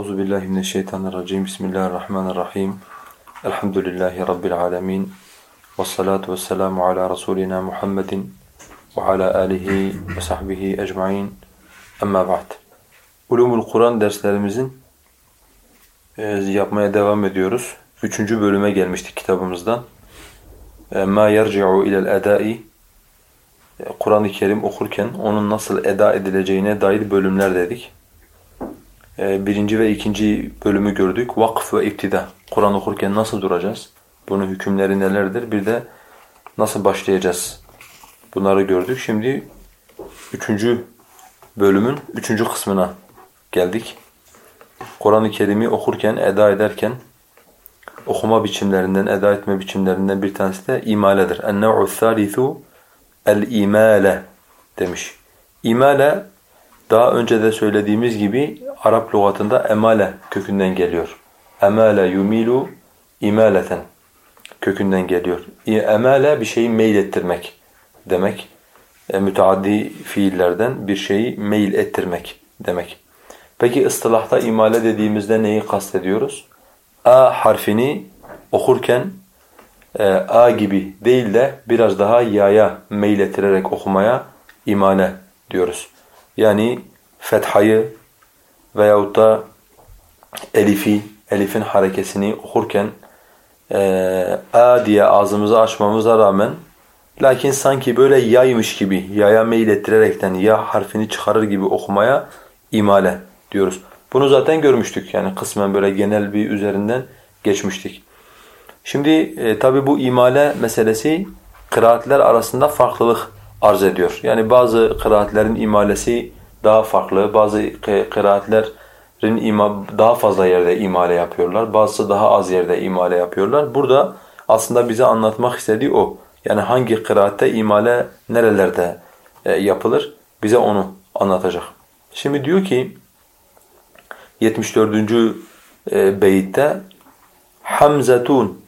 Euzu billahi mineşşeytanirracim. Bismillahirrahmanirrahim. Elhamdülillahi rabbil alamin. Ves salatu vesselamu ala rasulina Muhammedin ve ala alihi ve sahbihi ecmaîn. Amma ba'd. Ulumul Kur'an derslerimizin e, yapmaya devam ediyoruz. Üçüncü bölüme gelmiştik kitabımızdan. E, ma yerci'u ilel edai e, Kur'an-ı Kerim okurken onun nasıl eda edileceğine dair bölümler dedik. Birinci ve ikinci bölümü gördük. Vakf ve iftida. Kur'an okurken nasıl duracağız? Bunun hükümleri nelerdir? Bir de nasıl başlayacağız? Bunları gördük. Şimdi üçüncü bölümün üçüncü kısmına geldik. Kur'an-ı Kerim'i okurken, eda ederken okuma biçimlerinden, eda etme biçimlerinden bir tanesi de imaledir. En-nev'u thalithu el-imale demiş. İmale daha önce de söylediğimiz gibi Arap lügatında emale kökünden geliyor. Emale yumilu imaleten kökünden geliyor. Emale bir şeyi meylettirmek demek. E, müteaddi fiillerden bir şeyi meyil ettirmek demek. Peki ıstılahta imale dediğimizde neyi kastediyoruz? A harfini okurken e, A gibi değil de biraz daha yaya meylettirerek okumaya imale diyoruz. Yani fethayı veyahut da elifi, elifin harekesini okurken e, a diye ağzımızı açmamıza rağmen lakin sanki böyle yaymış gibi, yaya meylettirerekten ya harfini çıkarır gibi okumaya imale diyoruz. Bunu zaten görmüştük yani kısmen böyle genel bir üzerinden geçmiştik. Şimdi e, tabi bu imale meselesi kıraatler arasında farklılık arz ediyor. Yani bazı kıraatlerin imalesi daha farklı, bazı kıraatlerin daha fazla yerde imale yapıyorlar, bazısı daha az yerde imale yapıyorlar. Burada aslında bize anlatmak istediği o. Yani hangi kıraatte imale nerelerde e, yapılır bize onu anlatacak. Şimdi diyor ki 74. E, beyitte Hamzetun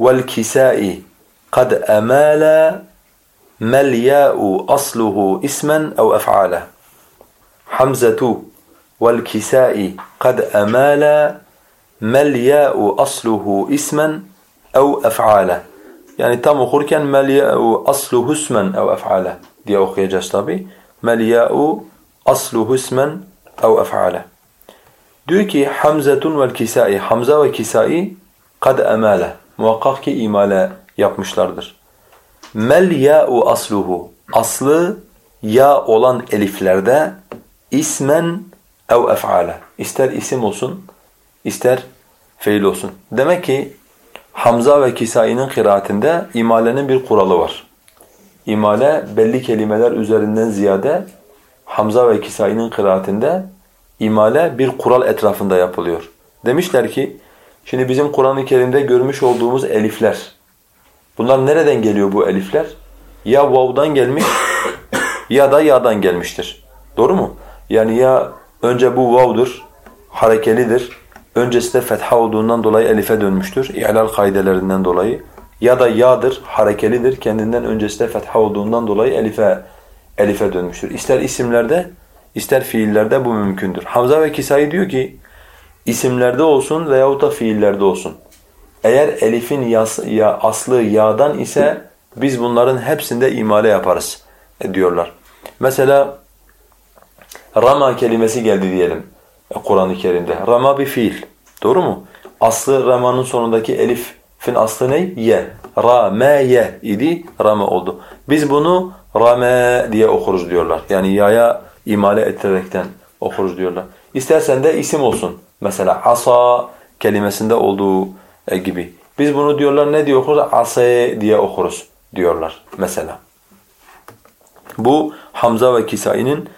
vel kisai kad emala mel ya'u asluhu ismen ev ef'ale. Hamzatu vel kisai kad emala mel ya'u asluhu ismen ev. Yani tam okurken mel ya'u asluhu ismen ev ef'ale diye okuyacağız tabi. Mel ya'u asluhu ismen ev ef'ale. Diyor ki Hamzetun vel Kisai, Hamza ve Kisai kad emale, muhakkak ki imale yapmışlardır. Mel ya'u asluhu, aslı ya olan eliflerde ismen ev ef'ale. İster isim olsun, ister fiil olsun. Demek ki Hamza ve Kisai'nin kıraatinde imalenin bir kuralı var. İmale belli kelimeler üzerinden ziyade Hamza ve Kisai'nin kıraatinde imale bir kural etrafında yapılıyor. Demişler ki, şimdi bizim Kur'an-ı Kerim'de görmüş olduğumuz elifler, bunlar nereden geliyor bu elifler? Ya vav'dan gelmiş ya da ya'dan gelmiştir. Doğru mu? Yani ya önce bu vav'dur, harekelidir, öncesinde fetha olduğundan dolayı elife dönmüştür, i'lal kaidelerinden dolayı. Ya da ya'dır, harekelidir, kendinden öncesinde fetha olduğundan dolayı elife elife dönmüştür. İster isimlerde, İster fiillerde bu mümkündür. Hamza ve Kisai diyor ki isimlerde olsun veyahut da fiillerde olsun. Eğer elifin yas, ya, aslı yağdan ise biz bunların hepsinde imale yaparız e, diyorlar. Mesela rama kelimesi geldi diyelim e, Kur'an-ı Kerim'de. Rama bir fiil. Doğru mu? Aslı ramanın sonundaki elifin aslı ne? Ye. Ra, me, ye idi. Rama oldu. Biz bunu rame diye okuruz diyorlar. Yani yaya imale ettirerekten okuruz diyorlar. İstersen de isim olsun. Mesela asa kelimesinde olduğu e, gibi. Biz bunu diyorlar ne diye okuruz? Ase diye okuruz diyorlar mesela. Bu Hamza ve Kisai'nin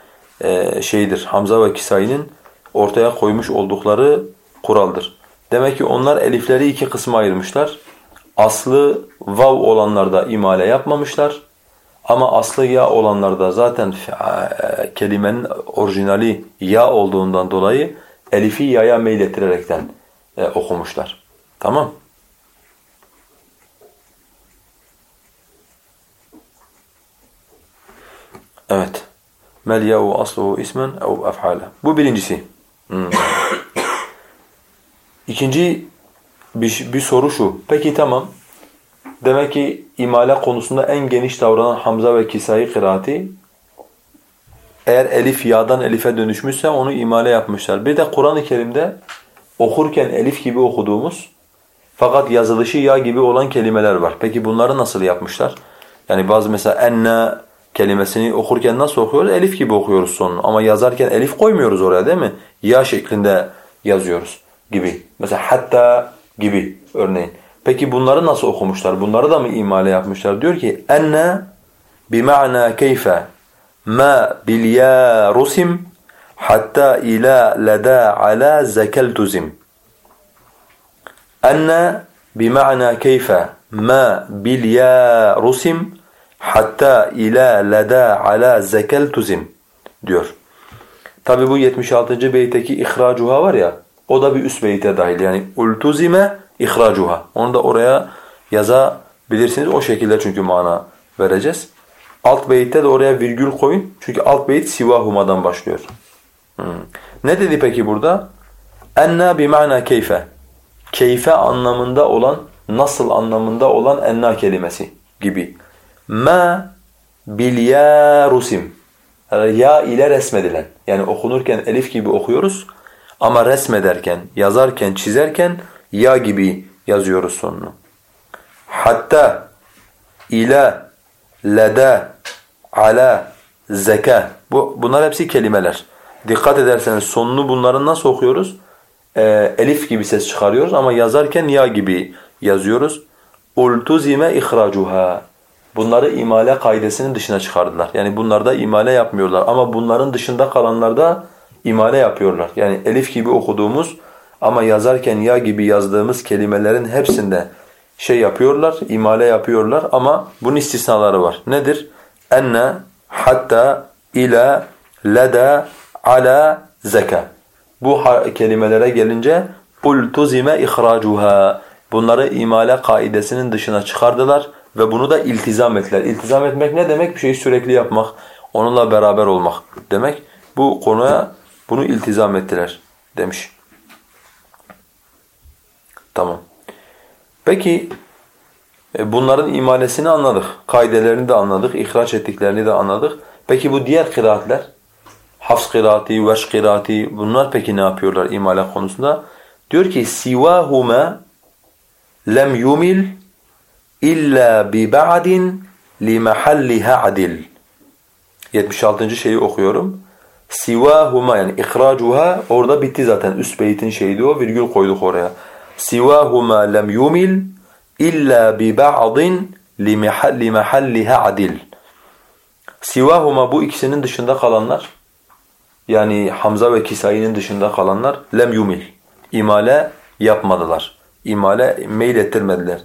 e, şeyidir. Hamza ve Kisai'nin ortaya koymuş oldukları kuraldır. Demek ki onlar elifleri iki kısma ayırmışlar. Aslı vav olanlarda imale yapmamışlar. Ama aslı ya olanlarda zaten e, kelimenin orijinali ya olduğundan dolayı elifi yaya meylettirerekten e, okumuşlar. Tamam? Evet. Mel ya'u asluhu ismen ev ef'ale. Bu birincisi. Hmm. İkinci bir, bir soru şu. Peki tamam. Demek ki imale konusunda en geniş davranan Hamza ve Kisai kıraati eğer elif ya'dan elife dönüşmüşse onu imale yapmışlar. Bir de Kur'an-ı Kerim'de okurken elif gibi okuduğumuz fakat yazılışı ya gibi olan kelimeler var. Peki bunları nasıl yapmışlar? Yani bazı mesela enne kelimesini okurken nasıl okuyoruz? Elif gibi okuyoruz sonunu. Ama yazarken elif koymuyoruz oraya değil mi? Ya şeklinde yazıyoruz gibi. Mesela hatta gibi örneğin. Peki bunları nasıl okumuşlar? Bunları da mı imale yapmışlar? Diyor ki enne bima'na keyfe ma bil ya rusim hatta ila lada ala zekeltuzim. Enne bima'na keyfe ma bil ya rusim hatta ila lada ala zekeltuzim diyor. Tabi bu 76. beytteki ihracuha var ya o da bir üst beyte dahil. Yani ultuzime ihracuha. Onu da oraya yazabilirsiniz. O şekilde çünkü mana vereceğiz. Alt beytte de oraya virgül koyun. Çünkü alt beyit sivahuma'dan başlıyor. Hmm. Ne dedi peki burada? Enna bima'na keyfe. Keyfe anlamında olan, nasıl anlamında olan enna kelimesi gibi. Ma bil ya rusim. Ya ile resmedilen. Yani okunurken elif gibi okuyoruz. Ama resmederken, yazarken, çizerken ya gibi yazıyoruz sonunu. Hatta ila leda ala zeka. Bu bunlar hepsi kelimeler. Dikkat ederseniz sonunu bunların nasıl okuyoruz? Ee, elif gibi ses çıkarıyoruz ama yazarken ya gibi yazıyoruz. Ultuzime ihracuha. Bunları imale kaidesinin dışına çıkardılar. Yani bunlarda imale yapmıyorlar ama bunların dışında kalanlarda imale yapıyorlar. Yani elif gibi okuduğumuz ama yazarken ya gibi yazdığımız kelimelerin hepsinde şey yapıyorlar, imale yapıyorlar ama bunun istisnaları var. Nedir? Enne, hatta, ila, leda, ala, zeka. Bu kelimelere gelince ultuzime ihracuha. Bunları imale kaidesinin dışına çıkardılar ve bunu da iltizam ettiler. İltizam etmek ne demek? Bir şeyi sürekli yapmak, onunla beraber olmak demek. Bu konuya bunu iltizam ettiler demiş. Tamam. Peki e, bunların imalesini anladık. Kaidelerini de anladık. ihraç ettiklerini de anladık. Peki bu diğer kıraatler? Hafs kıraati, veş kıraati bunlar peki ne yapıyorlar imale konusunda? Diyor ki sivahuma lem yumil illa bi ba'din li mahalliha adil. 76. şeyi okuyorum. Sivahuma yani ihracuha orada bitti zaten. Üst beytin şeydi o. Virgül koyduk oraya. Sivahuma lem yumil illa bi ba'din li mahalliha adil. Sivahuma bu ikisinin dışında kalanlar yani Hamza ve Kisai'nin dışında kalanlar lem yumil. İmale yapmadılar. İmale meylettirmediler.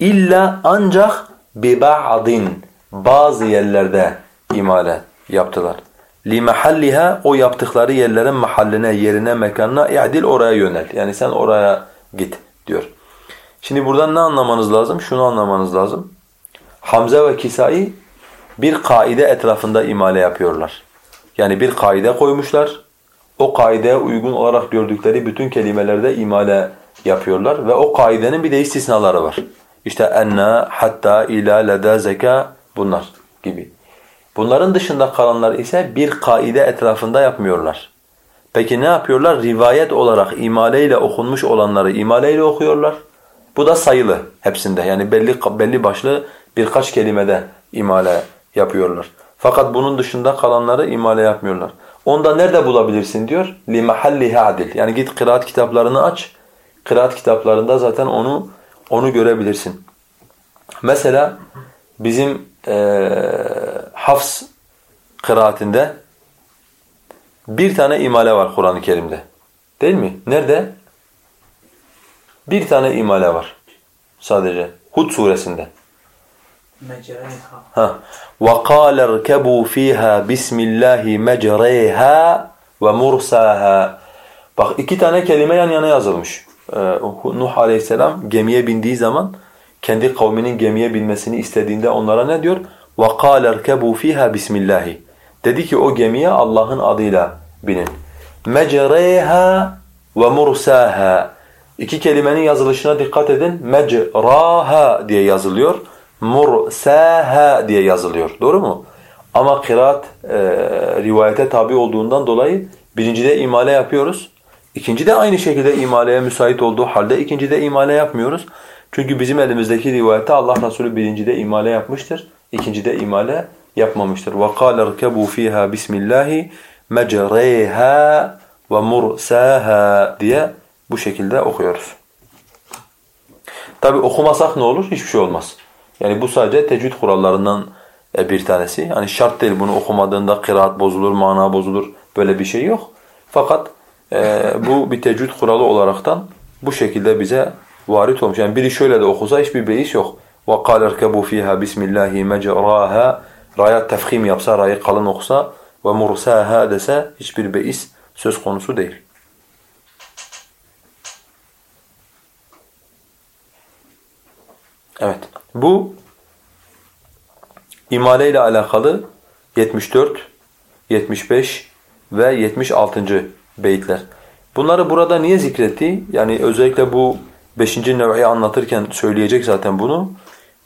İlla ancak bi ba'din bazı yerlerde imale yaptılar. Li mahalliha o yaptıkları yerlerin mahalline, yerine, mekanına i'dil oraya yönel. Yani sen oraya git diyor. Şimdi buradan ne anlamanız lazım? Şunu anlamanız lazım. Hamza ve Kisai bir kaide etrafında imale yapıyorlar. Yani bir kaide koymuşlar. O kaideye uygun olarak gördükleri bütün kelimelerde imale yapıyorlar ve o kaidenin bir de istisnaları var. İşte enna, hatta, ila, leda, zeka bunlar gibi. Bunların dışında kalanlar ise bir kaide etrafında yapmıyorlar. Peki ne yapıyorlar? Rivayet olarak imaleyle okunmuş olanları imaleyle okuyorlar. Bu da sayılı hepsinde. Yani belli belli başlı birkaç kelimede imale yapıyorlar. Fakat bunun dışında kalanları imale yapmıyorlar. Onda nerede bulabilirsin diyor? لِمَحَلِّهَا adil. Yani git kıraat kitaplarını aç. Kıraat kitaplarında zaten onu onu görebilirsin. Mesela bizim e, Hafs kıraatinde bir tane imale var Kur'an-ı Kerim'de. Değil mi? Nerede? Bir tane imale var. Sadece. Hud suresinde. Ha. وَقَالَ ارْكَبُوا ف۪يهَا بِسْمِ اللّٰهِ مَجْرَيْهَا وَمُرْسَاهَا Bak iki tane kelime yan yana yazılmış. Ee, Nuh aleyhisselam gemiye bindiği zaman kendi kavminin gemiye binmesini istediğinde onlara ne diyor? وَقَالَ ارْكَبُوا ف۪يهَا بِسْمِ اللّٰهِ Dedi ki o gemiye Allah'ın adıyla binin. مَجْرَيْهَا وَمُرْسَاهَا İki kelimenin yazılışına dikkat edin. Mecraha diye yazılıyor. Mursaha diye yazılıyor. Doğru mu? Ama kıraat e, rivayete tabi olduğundan dolayı birincide imale yapıyoruz. İkincide aynı şekilde imaleye müsait olduğu halde ikincide imale yapmıyoruz. Çünkü bizim elimizdeki rivayette Allah Resulü birincide imale yapmıştır. ikincide imale yapmamıştır. وَقَالَ ارْكَبُوا ف۪يهَا بِسْمِ اللّٰهِ مَجْرَيْهَا وَمُرْسَاهَا diye bu şekilde okuyoruz. Tabi okumasak ne olur? Hiçbir şey olmaz. Yani bu sadece tecvid kurallarından e, bir tanesi. Hani şart değil bunu okumadığında kıraat bozulur, mana bozulur. Böyle bir şey yok. Fakat e, bu bir tecvid kuralı olaraktan bu şekilde bize varit olmuş. Yani biri şöyle de okusa hiçbir beis yok. وَقَالَ ارْكَبُوا ف۪يهَا بِسْمِ اللّٰهِ مَجْرَاهَا Raya tefhim yapsa, rayı kalın okusa ve mursaha dese hiçbir beis söz konusu değil. Evet. Bu imale ile alakalı 74, 75 ve 76. beyitler. Bunları burada niye zikretti? Yani özellikle bu 5. nev'i anlatırken söyleyecek zaten bunu.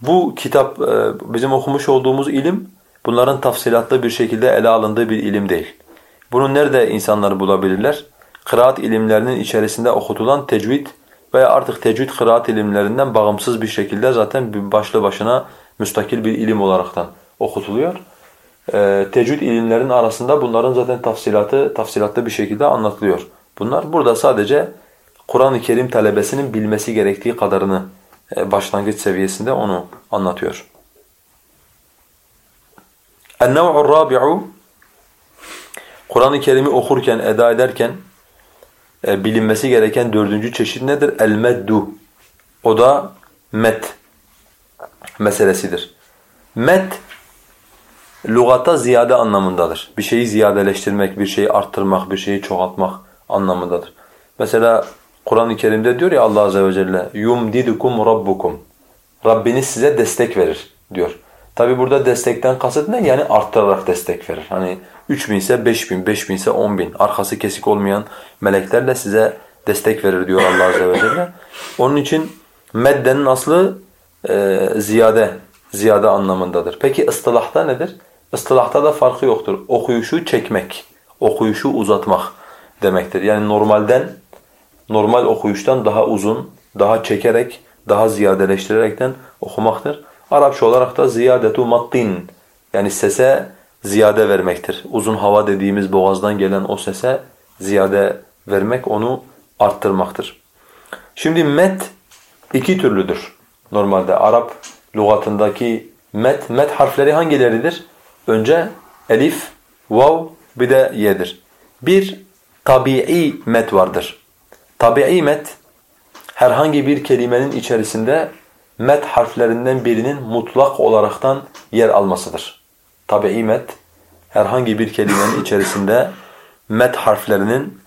Bu kitap e, bizim okumuş olduğumuz ilim bunların tafsilatlı bir şekilde ele alındığı bir ilim değil. Bunu nerede insanlar bulabilirler? Kıraat ilimlerinin içerisinde okutulan tecvid veya artık tecvid kıraat ilimlerinden bağımsız bir şekilde zaten başlı başına müstakil bir ilim olaraktan okutuluyor Ee, tecvid ilimlerin arasında bunların zaten tafsilatı tafsilatlı bir şekilde anlatılıyor. Bunlar burada sadece Kur'an-ı Kerim talebesinin bilmesi gerektiği kadarını e, başlangıç seviyesinde onu anlatıyor. اَنَّوْعُ الرَّابِعُ Kur'an-ı Kerim'i okurken, eda ederken e, bilinmesi gereken dördüncü çeşit nedir? El-meddu. O da met meselesidir. Met, lügatta ziyade anlamındadır. Bir şeyi ziyadeleştirmek, bir şeyi arttırmak, bir şeyi çoğaltmak anlamındadır. Mesela Kur'an-ı Kerim'de diyor ya Allah azze ve celle yumdidukum rabbukum. Rabbiniz size destek verir diyor. Tabi burada destekten kasıt ne? Yani arttırarak destek verir. Hani 3000 ise 5000, 5000 ise 10000 arkası kesik olmayan meleklerle size destek verir diyor Allah azze ve celle. Onun için meddenin aslı e, ziyade, ziyade anlamındadır. Peki ıstılahta nedir? Istılahta da farkı yoktur. Okuyuşu çekmek, okuyuşu uzatmak demektir. Yani normalden, normal okuyuştan daha uzun, daha çekerek, daha ziyadeleştirerekten okumaktır. Arapça olarak da ziyadetu mattin yani sese ziyade vermektir. Uzun hava dediğimiz boğazdan gelen o sese ziyade vermek onu arttırmaktır. Şimdi met iki türlüdür. Normalde Arap lügatındaki met, met harfleri hangileridir? Önce elif, vav bir de yedir. Bir tabii met vardır. Tabii met herhangi bir kelimenin içerisinde met harflerinden birinin mutlak olaraktan yer almasıdır. Tabii met herhangi bir kelimenin içerisinde met harflerinin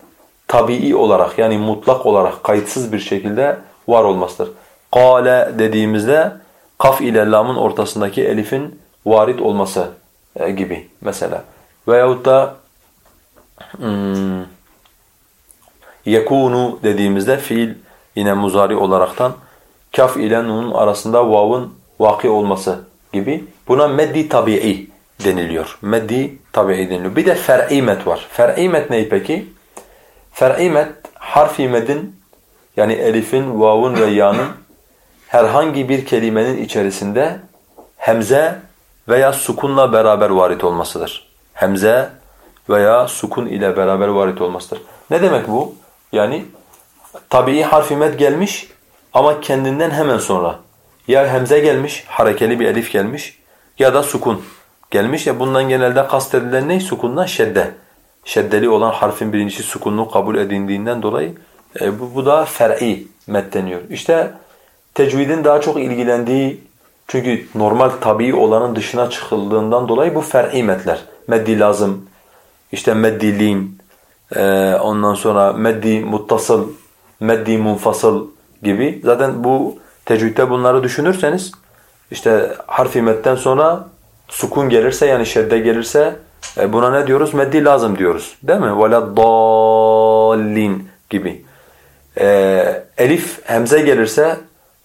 tabii olarak yani mutlak olarak kayıtsız bir şekilde var olmasıdır. Kale dediğimizde kaf ile lamın ortasındaki elifin varit olması e, gibi mesela. Veyahut da hmm, yekunu dediğimizde fiil yine muzari olaraktan kaf ile nunun arasında vav'ın vaki olması gibi buna meddi tabii deniliyor. Meddi tabii deniliyor. Bir de fer'i met var. Fer'i met ne peki? Fer'i met harfi medin yani elifin, vav'ın ve ya'nın herhangi bir kelimenin içerisinde hemze veya sukunla beraber varit olmasıdır. Hemze veya sukun ile beraber varit olmasıdır. Ne demek bu? Yani tabii harfi med gelmiş ama kendinden hemen sonra ya hemze gelmiş, harekeli bir elif gelmiş ya da sukun gelmiş. Ya bundan genelde kastedilen ne? Sukundan şedde. Şeddeli olan harfin birincisi sukunlu kabul edildiğinden dolayı e, bu, bu da fer'i met deniyor. İşte tecvidin daha çok ilgilendiği çünkü normal tabii olanın dışına çıkıldığından dolayı bu fer'i metler. Meddi lazım, işte meddi e, ondan sonra meddi muttasıl, meddi munfasıl gibi. Zaten bu tecvidde bunları düşünürseniz işte harfi metten sonra sukun gelirse yani şedde gelirse e, buna ne diyoruz? Meddi lazım diyoruz. Değil mi? Vela dallin gibi. E, elif hemze gelirse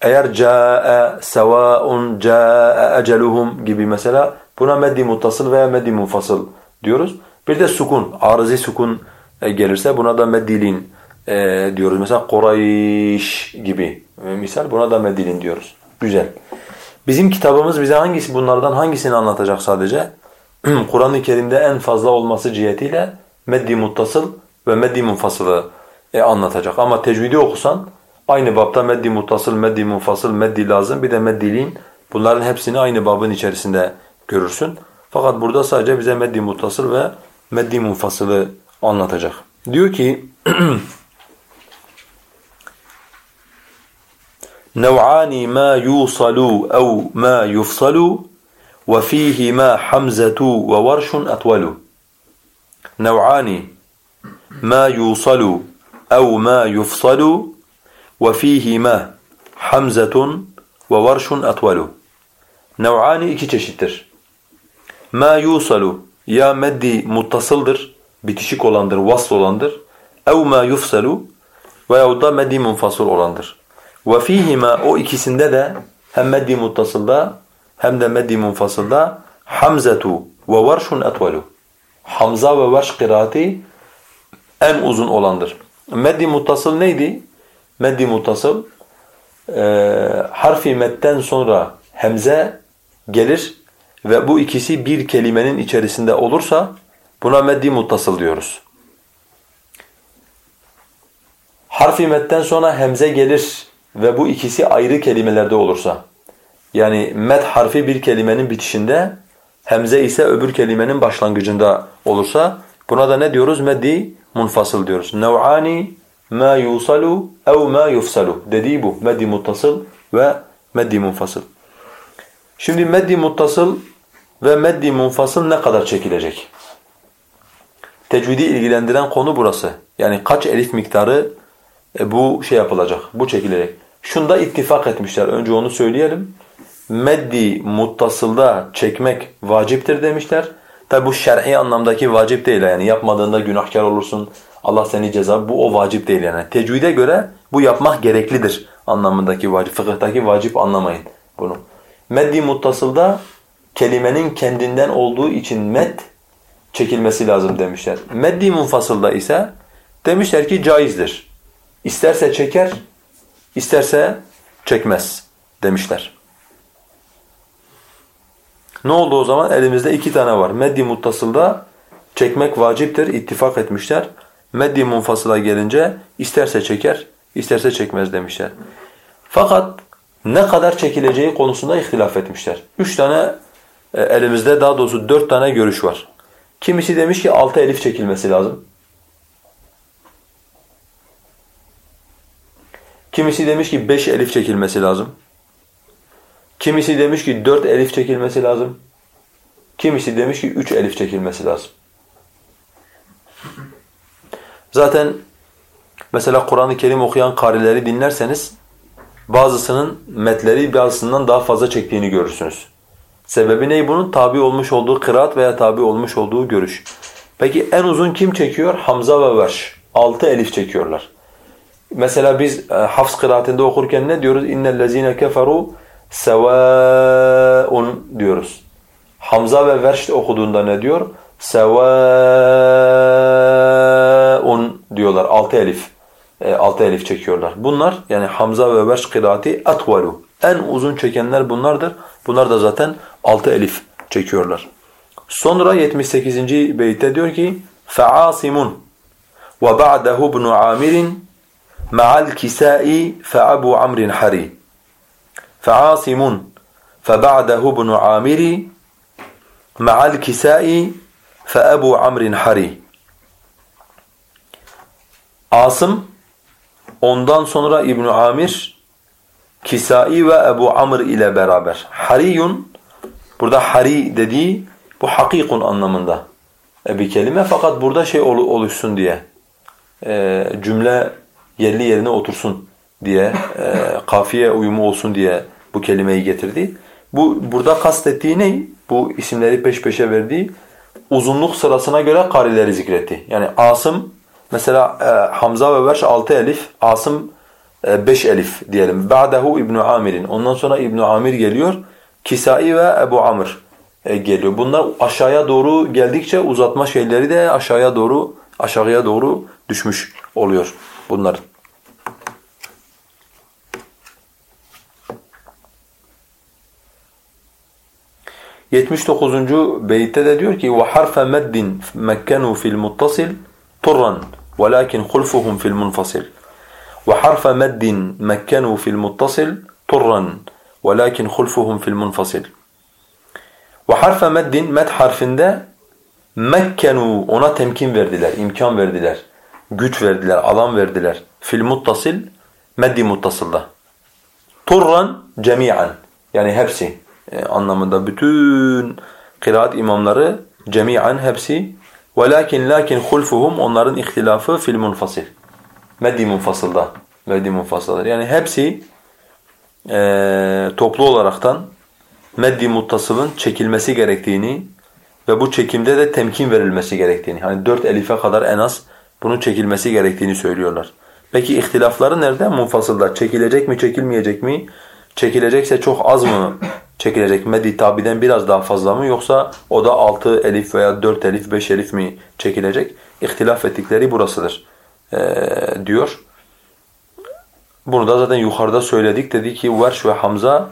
eğer ca'e sevaun ca'e eceluhum gibi mesela buna meddi muttasıl veya meddi munfasıl diyoruz. Bir de sukun, arızi sukun e, gelirse buna da meddilin e, diyoruz. Mesela Kureyş gibi e, misal buna da meddilin diyoruz. Güzel. Bizim kitabımız bize hangisi bunlardan hangisini anlatacak sadece? Kur'an-ı Kerim'de en fazla olması cihetiyle meddi muttasıl ve meddi munfasılı e, anlatacak. Ama tecvidi okusan aynı babda meddi muttasıl, meddi munfasıl, meddi lazım bir de meddiliğin bunların hepsini aynı babın içerisinde görürsün. Fakat burada sadece bize meddi muttasıl ve meddi munfasılı anlatacak. Diyor ki نوعان ما يوصل أو ما يفصل وفيهما حمزة وورش أطول نوعان ما يوصل أو ما يفصل وفيهما حمزة وورش أطول نوعان iki çeşittir. Ma yusalu ya meddi muttasıldır, bitişik olandır, vasl olandır. Ev ma yufsalu veyahut da meddi munfasıl olandır. Ve fihima o ikisinde de hem meddi muttasılda hem de meddi munfasılda hamzetu ve varşun etvalu. Hamza ve varş kıraati en uzun olandır. Meddi muttasıl neydi? Meddi muttasıl e, harfi metten sonra hemze gelir ve bu ikisi bir kelimenin içerisinde olursa buna meddi muttasıl diyoruz. Harfi metten sonra hemze gelir ve bu ikisi ayrı kelimelerde olursa yani met harfi bir kelimenin bitişinde hemze ise öbür kelimenin başlangıcında olursa buna da ne diyoruz? Meddi munfasıl diyoruz. Nev'ani ma yusalu ev ma yufsalu dediği bu. Meddi muttasıl ve meddi munfasıl. Şimdi meddi muttasıl ve meddi munfasıl ne kadar çekilecek? Tecvidi ilgilendiren konu burası. Yani kaç elif miktarı e, bu şey yapılacak, bu çekilecek. Şunda ittifak etmişler, önce onu söyleyelim. Meddi muttasılda çekmek vaciptir demişler. Tabi bu şer'i anlamdaki vacip değil yani yapmadığında günahkar olursun, Allah seni ceza, bu o vacip değil yani. Tecvide göre bu yapmak gereklidir anlamındaki vacip, fıkıhtaki vacip anlamayın bunu. Meddi muttasılda kelimenin kendinden olduğu için med çekilmesi lazım demişler. Meddi munfasılda ise demişler ki caizdir. İsterse çeker, isterse çekmez demişler. Ne oldu o zaman? Elimizde iki tane var. Meddi muttasılda çekmek vaciptir, ittifak etmişler. Meddi munfasıla gelince isterse çeker, isterse çekmez demişler. Fakat ne kadar çekileceği konusunda ihtilaf etmişler. Üç tane e, elimizde daha doğrusu dört tane görüş var. Kimisi demiş ki altı elif çekilmesi lazım. Kimisi demiş ki beş elif çekilmesi lazım. Kimisi demiş ki dört elif çekilmesi lazım. Kimisi demiş ki üç elif çekilmesi lazım. Zaten mesela Kur'an-ı Kerim okuyan karileri dinlerseniz bazısının metleri bazısından daha fazla çektiğini görürsünüz. Sebebi ne bunun? Tabi olmuş olduğu kıraat veya tabi olmuş olduğu görüş. Peki en uzun kim çekiyor? Hamza ve Verş. Altı elif çekiyorlar. Mesela biz e, Hafs kıraatinde okurken ne diyoruz? اِنَّ الَّذ۪ينَ كَفَرُوا سَوَاءٌ diyoruz. Hamza ve Verş okuduğunda ne diyor? سَوَاءٌ diyorlar. Altı elif. E, altı elif çekiyorlar. Bunlar yani Hamza ve Verş kıraati atvalu. En uzun çekenler bunlardır. Bunlar da zaten altı elif çekiyorlar. Sonra 78. beytte diyor ki فَعَاصِمٌ وَبَعْدَهُ بْنُ عَامِرٍ مع الكساء فأبو عمرو حري فعاصم فبعده ابن عامر مع الكساء فأبو عمرو حري Asım ondan sonra İbn Amir Kisai ve Ebu Amr ile beraber. Hariyun burada hari dediği bu hakikun anlamında bir kelime fakat burada şey oluşsun diye e, cümle yerli yerine otursun diye e, kafiye uyumu olsun diye bu kelimeyi getirdi. Bu burada kastettiği ne? Bu isimleri peş peşe verdiği uzunluk sırasına göre karileri zikretti. Yani Asım mesela e, Hamza ve Verş altı elif, Asım e, beş elif diyelim. Ba'dahu İbn Amir'in. Ondan sonra İbn Amir geliyor. Kisai ve Ebu Amr e, geliyor. Bunlar aşağıya doğru geldikçe uzatma şeyleri de aşağıya doğru aşağıya doğru düşmüş oluyor bunlar. Yetmiş dokuzuncu beytte de diyor ki وَحَرْفَ مَدٍّ مَكَّنُوا فِي الْمُتَّصِلِ طُرًّا وَلَكِنْ خُلْفُهُمْ فِي الْمُنْفَصِلِ وحرف مد مكنوا في المتصل طرا ولكن خلفهم في المنفصل وحرف مد med harfinde mekkenu ona temkin verdiler, imkan verdiler, güç verdiler, alan verdiler. Fil muttasil meddi muttasılda. Turran cemiyen yani hepsi e, anlamında bütün kıraat imamları cemiyen hepsi velakin lakin hulfuhum onların ihtilafı fil munfasil. Meddi munfasılda. Meddi munfasıldır. Yani hepsi e, toplu olaraktan meddi muttasılın çekilmesi gerektiğini ve bu çekimde de temkin verilmesi gerektiğini, hani dört elife kadar en az bunun çekilmesi gerektiğini söylüyorlar. Peki ihtilafları nerede? Munfasılda. Çekilecek mi, çekilmeyecek mi? Çekilecekse çok az mı çekilecek? Meddi tabiden biraz daha fazla mı? Yoksa o da altı elif veya dört elif, beş elif mi çekilecek? İhtilaf ettikleri burasıdır ee, diyor. Bunu da zaten yukarıda söyledik. Dedi ki Verş ve Hamza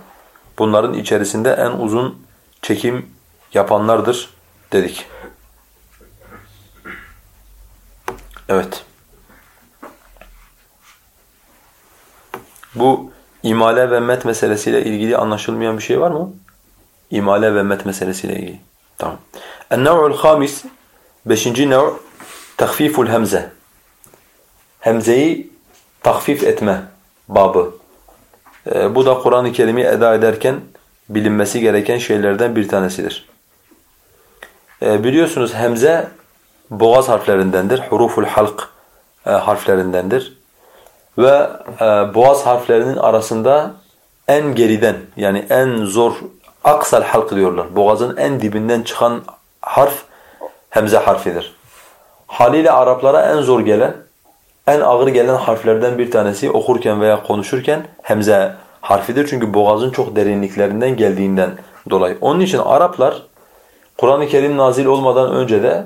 bunların içerisinde en uzun çekim yapanlardır dedik. Evet. Bu imale ve met meselesiyle ilgili anlaşılmayan bir şey var mı? İmale ve met meselesiyle ilgili. Tamam. En-nev'ul hamis beşinci nev tahfiful hemze. Hemzeyi takfif etme babı. E, bu da Kur'an-ı Kerim'i eda ederken bilinmesi gereken şeylerden bir tanesidir. E, biliyorsunuz hemze boğaz harflerindendir. Huruful halk e, harflerindendir. Ve e, boğaz harflerinin arasında en geriden yani en zor aksal halk diyorlar. Boğazın en dibinden çıkan harf hemze harfidir. Haliyle Araplara en zor gelen en ağır gelen harflerden bir tanesi okurken veya konuşurken hemze harfidir. Çünkü boğazın çok derinliklerinden geldiğinden dolayı. Onun için Araplar Kur'an-ı Kerim nazil olmadan önce de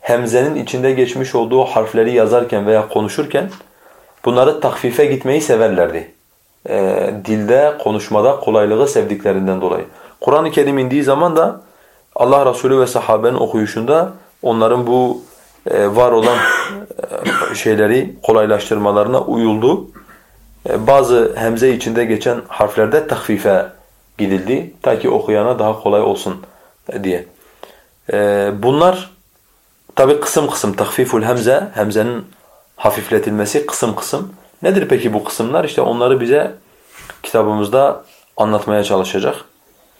hemzenin içinde geçmiş olduğu harfleri yazarken veya konuşurken bunları takfife gitmeyi severlerdi. Ee, dilde, konuşmada kolaylığı sevdiklerinden dolayı. Kur'an-ı Kerim indiği zaman da Allah Resulü ve sahabenin okuyuşunda onların bu e, var olan e, şeyleri kolaylaştırmalarına uyuldu. E, bazı hemze içinde geçen harflerde tahfife gidildi ta ki okuyana daha kolay olsun diye. Bunlar tabi kısım kısım tahfiful hemze, hemzenin hafifletilmesi kısım kısım. Nedir peki bu kısımlar? İşte onları bize kitabımızda anlatmaya çalışacak.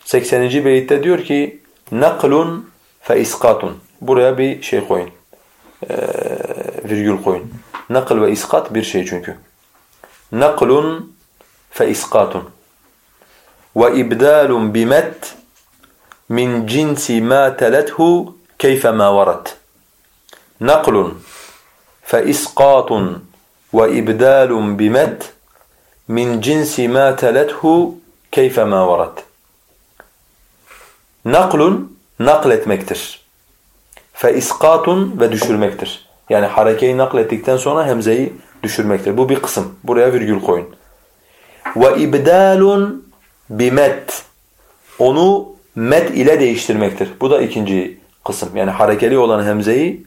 80. beyitte diyor ki naklun fe iskatun. Buraya bir şey koyun e, virgül koyun. Nakl ve iskat bir şey çünkü. Naklun fe iskatun. Ve ibdalun bimet min cinsi ma telethu keyfe ma varat. Naklun ve ibdalun bimet min cinsi ma telethu keyfe ma varat. Naklun nakletmektir iskatun ve düşürmektir. Yani harekeyi naklettikten sonra hemzeyi düşürmektir. Bu bir kısım. Buraya virgül koyun. Ve ibdalun bimet. Onu met ile değiştirmektir. Bu da ikinci kısım. Yani harekeli olan hemzeyi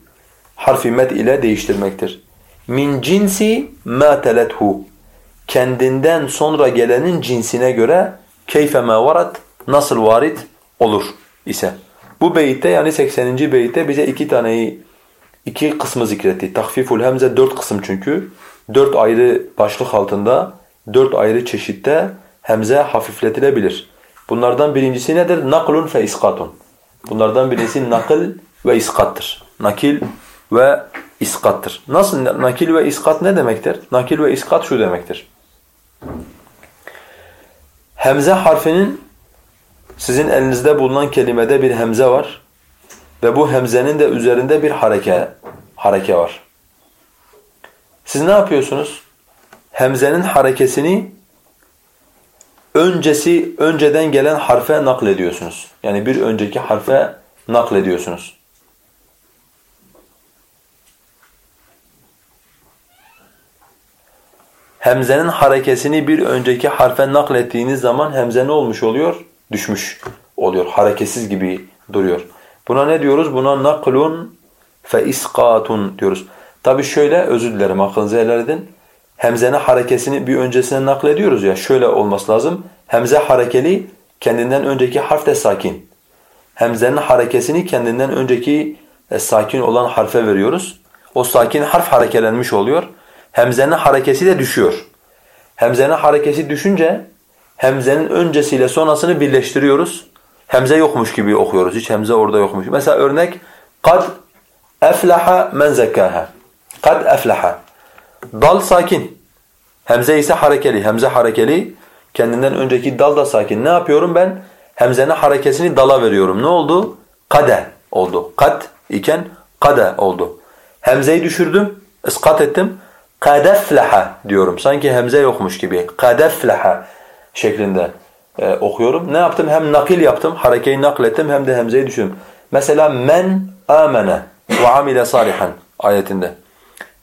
harfi met ile değiştirmektir. Min cinsi ma telethu. Kendinden sonra gelenin cinsine göre keyfe ma varat nasıl varit olur ise. Bu beyitte yani 80. beyitte bize iki taneyi iki kısmı zikretti. Tahfiful hemze dört kısım çünkü. Dört ayrı başlık altında, dört ayrı çeşitte hemze hafifletilebilir. Bunlardan birincisi nedir? Naklun fe iskatun. Bunlardan birisi nakil ve iskattır. Nakil ve iskattır. Nasıl nakil ve iskat ne demektir? Nakil ve iskat şu demektir. Hemze harfinin sizin elinizde bulunan kelimede bir hemze var ve bu hemzenin de üzerinde bir hareke hareke var. Siz ne yapıyorsunuz? hemzenin harekesini öncesi önceden gelen harfe naklediyorsunuz. Yani bir önceki harfe naklediyorsunuz. Hemzenin harekesini bir önceki harfe naklettiğiniz zaman hemze ne olmuş oluyor? Düşmüş oluyor. Hareketsiz gibi duruyor. Buna ne diyoruz? Buna naklun fe iskatun diyoruz. Tabi şöyle özür dilerim aklınıza helal edin. Hemzenin harekesini bir öncesine naklediyoruz ya şöyle olması lazım. Hemze harekeli kendinden önceki harf de sakin. Hemzenin harekesini kendinden önceki e, sakin olan harfe veriyoruz. O sakin harf harekelenmiş oluyor. Hemzenin harekesi de düşüyor. Hemzenin harekesi düşünce hemzenin öncesiyle sonrasını birleştiriyoruz. Hemze yokmuş gibi okuyoruz. Hiç hemze orada yokmuş. Mesela örnek kad eflaha men zekkaha. Kad eflaha. Dal sakin. Hemze ise harekeli. Hemze harekeli. Kendinden önceki dal da sakin. Ne yapıyorum ben? Hemzenin harekesini dala veriyorum. Ne oldu? Kade oldu. Kad iken kade oldu. Hemzeyi düşürdüm, iskat ettim. Kadefleha diyorum. Sanki hemze yokmuş gibi. Kadefleha şeklinde e, okuyorum. Ne yaptım? Hem nakil yaptım, harekeyi naklettim hem de hemzeyi düşürdüm. Mesela men amene ve amile salihan ayetinde.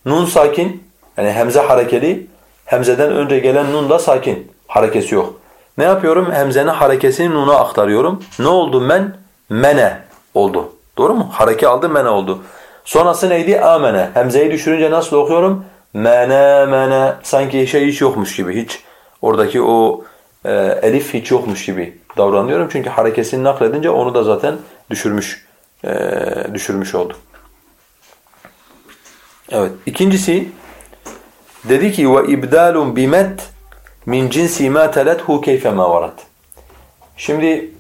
Nun sakin, yani hemze harekeli. Hemzeden önce gelen nun da sakin. Harekesi yok. Ne yapıyorum? Hemzenin harekesini nuna aktarıyorum. Ne oldu men? Mene oldu. Doğru mu? Hareke aldı, mene oldu. Sonrası neydi? Amene. Hemzeyi düşürünce nasıl okuyorum? Mene mene. Sanki şey hiç yokmuş gibi. Hiç oradaki o e, elif hiç yokmuş gibi davranıyorum. Çünkü harekesini nakledince onu da zaten düşürmüş e, düşürmüş oldu. Evet. İkincisi dedi ki ve ibdalun bimet min cinsi ma telethu keyfe ma varat. Şimdi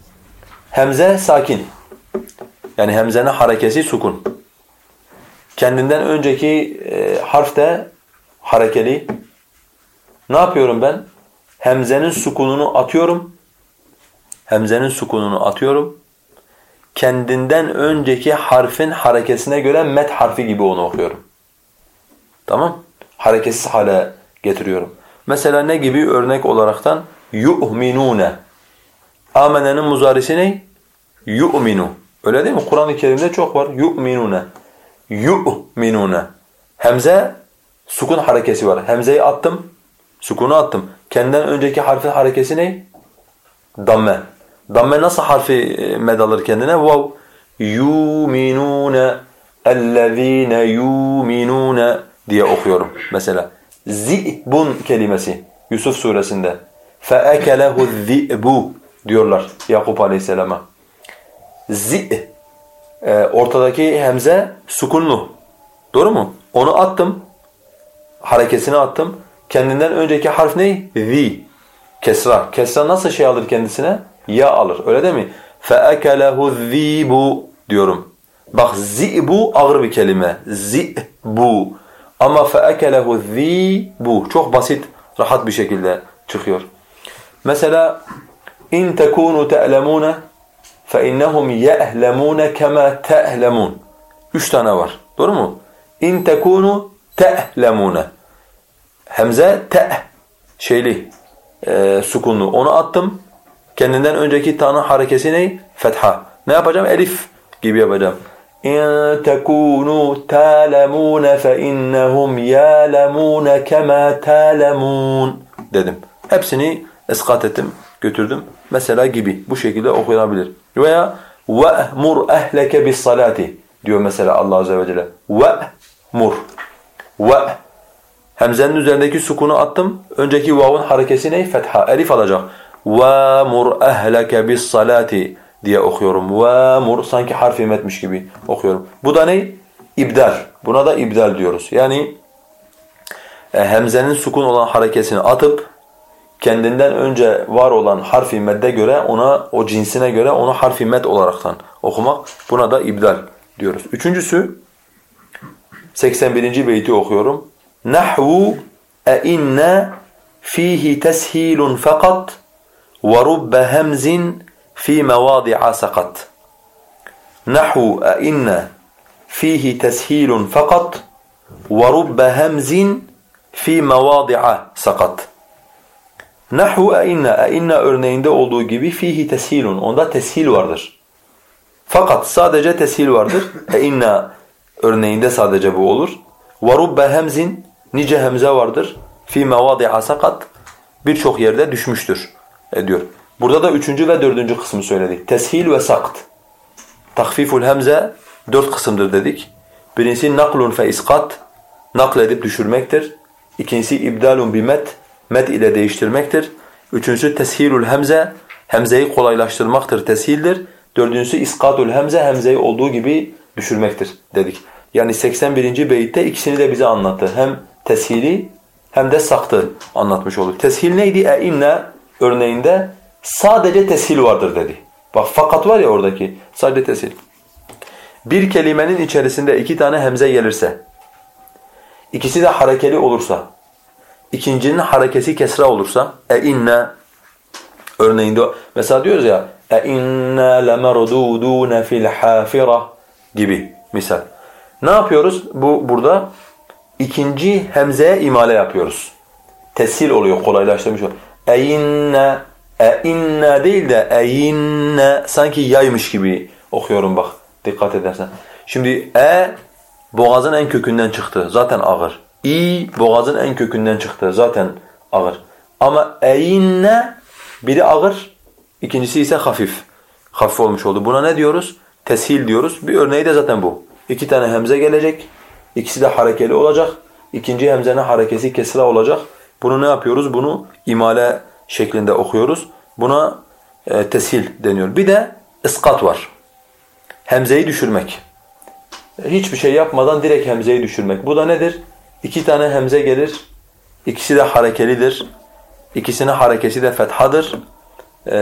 hemze sakin. Yani hemzenin harekesi sukun. Kendinden önceki e, harf de harekeli. Ne yapıyorum ben? Hemzenin sukununu atıyorum. Hemzenin sukununu atıyorum. Kendinden önceki harfin harekesine göre met harfi gibi onu okuyorum. Tamam? Hareketsiz hale getiriyorum. Mesela ne gibi örnek olaraktan yu'minune. Amene'nin muzarisi ne? Yu'minu. Öyle değil mi? Kur'an-ı Kerim'de çok var. Yu'minune. Yu'minune. Hemze sukun harekesi var. Hemzeyi attım, sukunu attım. Kendinden önceki harfin harekesi ne? Damme. Damme nasıl harfi e, med alır kendine? Vav. Yuminune ellezine yuminune diye okuyorum mesela. Zi'bun kelimesi Yusuf suresinde. Feekelehu zi'bu diyorlar Yakup aleyhisselama. Zi' e, ortadaki hemze sukunlu. Doğru mu? Onu attım Harekesini attım. Kendinden önceki harf ne? Zi. Kesra. Kesra nasıl şey alır kendisine? Ya alır. Öyle değil mi? فَاَكَلَهُ الذِّئْبُ diyorum. Bak zi'bu ağır bir kelime. Zi'bu. Ama فَاَكَلَهُ الذِّيبُ Çok basit, rahat bir şekilde çıkıyor. Mesela اِنْ تَكُونُوا تَأْلَمُونَ فَاِنَّهُمْ يَأْلَمُونَ كَمَا تَأْلَمُونَ Üç tane var. Doğru mu? اِنْ تَكُونُوا تَأْلَمُونَ Hemze te şeyli, e, sukunlu. Onu attım. Kendinden önceki tanı harekesi ne? Fetha. Ne yapacağım? Elif gibi yapacağım. İn tekunu ta'lemun fe innahum ya'lemun kema ta'lemun dedim. Hepsini iskat ettim, götürdüm. Mesela gibi bu şekilde okuyabilir. Veya ve'mur ehleke bis salati diyor mesela Allah azze ve celle. Ve'mur. ve hemzenin üzerindeki sukunu attım. Önceki vav'un harekesi ne? Fetha. Elif alacak. Ve mur ehleke bis salati diye okuyorum. Ve mur sanki harfi metmiş gibi okuyorum. Bu da ne? İbdal. Buna da ibdal diyoruz. Yani e, hemzenin sukun olan harekesini atıp kendinden önce var olan harfi medde göre ona o cinsine göre onu harfi med olaraktan okumak buna da ibdal diyoruz. Üçüncüsü 81. beyti okuyorum. Nahvu e inne fihi teshilun fakat ve rubbe hemzin fi mevadi'a sakat. Nahvu e inne fihi teshilun fakat ve rubbe hemzin fi mevadi'a sakat. Nahu e inna, e inna örneğinde olduğu gibi fihi teshilun. Onda teshil vardır. Fakat sadece teshil vardır. E inna örneğinde sadece bu olur. Rubbe hemzin nice hemze vardır. Fi mevadi'a sakat. Birçok yerde düşmüştür e diyor. Burada da üçüncü ve dördüncü kısmı söyledik. Teshil ve sakt. Takfiful hemze dört kısımdır dedik. Birincisi naklun fe iskat. Nakledip düşürmektir. İkincisi ibdalun bi met. Met ile değiştirmektir. Üçüncüsü teshilul hemze. Hemzeyi kolaylaştırmaktır, teshildir. Dördüncüsü iskatul hemze. Hemzeyi olduğu gibi düşürmektir dedik. Yani 81. beyitte ikisini de bize anlattı. Hem teshili hem de saktı anlatmış olduk. Teshil neydi? E inne örneğinde sadece teshil vardır dedi. Bak fakat var ya oradaki sadece teshil. Bir kelimenin içerisinde iki tane hemze gelirse, ikisi de harekeli olursa, ikincinin harekesi kesra olursa, e inne örneğinde mesela diyoruz ya e inna lemerdudun fil hafira gibi misal. Ne yapıyoruz? Bu burada ikinci hemzeye imale yapıyoruz. Tesil oluyor, kolaylaştırmış oluyor. E inne e inne değil de e inne sanki yaymış gibi okuyorum bak dikkat edersen. Şimdi e boğazın en kökünden çıktı zaten ağır. İ boğazın en kökünden çıktı zaten ağır. Ama e inne biri ağır, ikincisi ise hafif. Hafif olmuş oldu. Buna ne diyoruz? Teshil diyoruz. Bir örneği de zaten bu. İki tane hemze gelecek. İkisi de harekeli olacak. İkinci hemzenin harekesi kesra olacak. Bunu ne yapıyoruz? Bunu imale şeklinde okuyoruz. Buna e, teshil deniyor. Bir de ıskat var. Hemzeyi düşürmek. Hiçbir şey yapmadan direkt hemzeyi düşürmek. Bu da nedir? İki tane hemze gelir. İkisi de harekelidir. İkisinin harekesi de fethadır. Ee,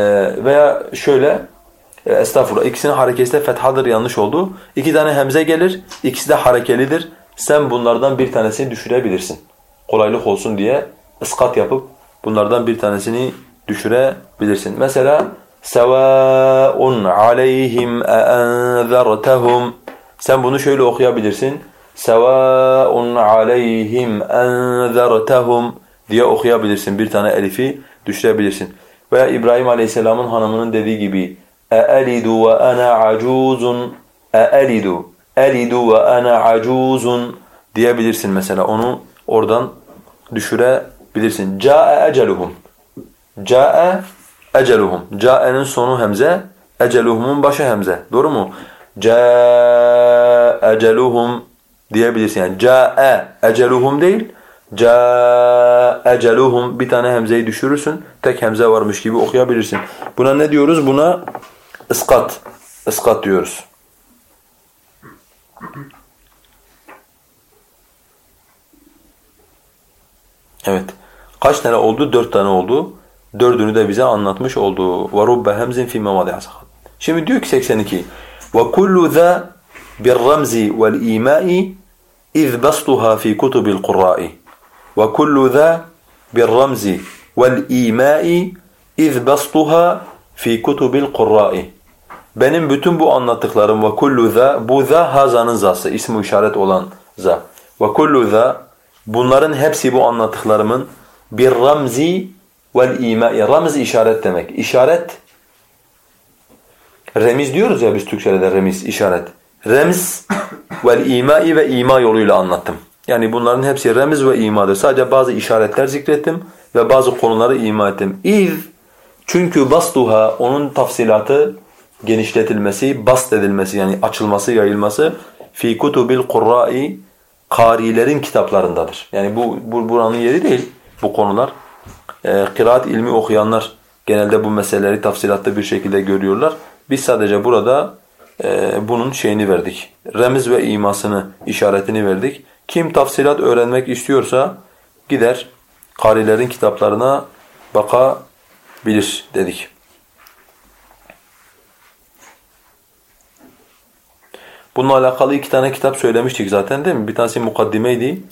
veya şöyle e, estağfurullah ikisinin harekesi de fethadır yanlış oldu. İki tane hemze gelir. İkisi de harekelidir. Sen bunlardan bir tanesini düşürebilirsin. Kolaylık olsun diye ıskat yapıp bunlardan bir tanesini düşürebilirsin. Mesela sevaun aleyhim enzertehum Sen bunu şöyle okuyabilirsin. Sevaun aleyhim enzertehum diye okuyabilirsin. Bir tane elifi düşürebilirsin. Veya İbrahim Aleyhisselam'ın hanımının dediği gibi ana acuzun e'elidu elidu ve ana acuzun diyebilirsin mesela. Onu oradan düşürebilirsin. Ca'e eceluhum. Ca'e eceluhum. Ca'e'nin sonu hemze, eceluhumun başı hemze. Doğru mu? Ca'e eceluhum diyebilirsin. Yani ca'e eceluhum değil, Ca eceluhum bir tane hemzeyi düşürürsün. Tek hemze varmış gibi okuyabilirsin. Buna ne diyoruz? Buna ıskat. Iskat diyoruz. Evet. Kaç tane oldu? Dört tane oldu. Dördünü de bize anlatmış oldu. وَرُبَّ هَمْزٍ فِي مَوَضِعَ سَخَطٍ Şimdi diyor ki 82. وَكُلُّ ذَا بِالرَّمْزِ وَالْإِيمَاءِ اِذْ بَسْطُهَا فِي كُتُبِ الْقُرَّاءِ وكل ذا بالرمز والإيماء إذ بسطها في كتب القراء benim bütün bu anlattıklarım ve kullu za bu za hazanın zası ismi işaret olan za. Ve kullu za bunların hepsi bu anlattıklarımın bir ramzi vel imai ramz işaret demek. İşaret remiz diyoruz ya biz Türkçe'de remiz işaret. Remz vel imai ve ima yoluyla anlattım. Yani bunların hepsi remiz ve imadır. Sadece bazı işaretler zikrettim ve bazı konuları ima ettim. İz çünkü bastuha onun tafsilatı genişletilmesi, bast edilmesi yani açılması, yayılması fi kutubil kurra'i karilerin kitaplarındadır. Yani bu, bu buranın yeri değil bu konular. E, kıraat ilmi okuyanlar genelde bu meseleleri tafsilatlı bir şekilde görüyorlar. Biz sadece burada e, bunun şeyini verdik. Remiz ve imasını, işaretini verdik. Kim tafsilat öğrenmek istiyorsa gider karilerin kitaplarına bakabilir dedik. Bununla alakalı iki tane kitap söylemiştik zaten değil mi? Bir tanesi mukaddimeydi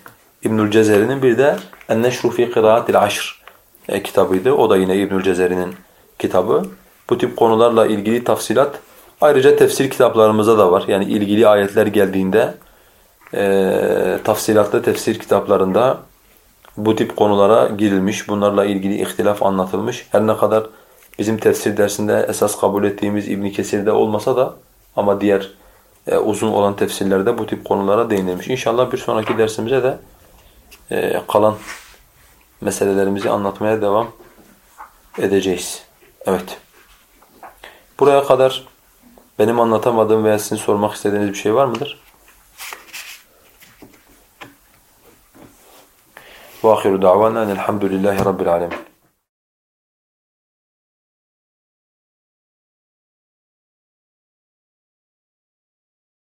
İbnül Cezeri'nin bir de En-Neşru fi Kıraatil Aşr e, kitabıydı. O da yine İbnül Cezeri'nin kitabı. Bu tip konularla ilgili tafsilat ayrıca tefsir kitaplarımızda da var. Yani ilgili ayetler geldiğinde e, tafsilatlı tefsir kitaplarında bu tip konulara girilmiş, bunlarla ilgili ihtilaf anlatılmış. Her ne kadar bizim tefsir dersinde esas kabul ettiğimiz İbn Kesir'de olmasa da ama diğer e, uzun olan tefsirlerde bu tip konulara değinilmiş. İnşallah bir sonraki dersimize de e, kalan meselelerimizi anlatmaya devam edeceğiz. Evet. Buraya kadar benim anlatamadığım veya sizin sormak istediğiniz bir şey var mıdır? وآخر دعوانا أن الحمد لله رب العالمين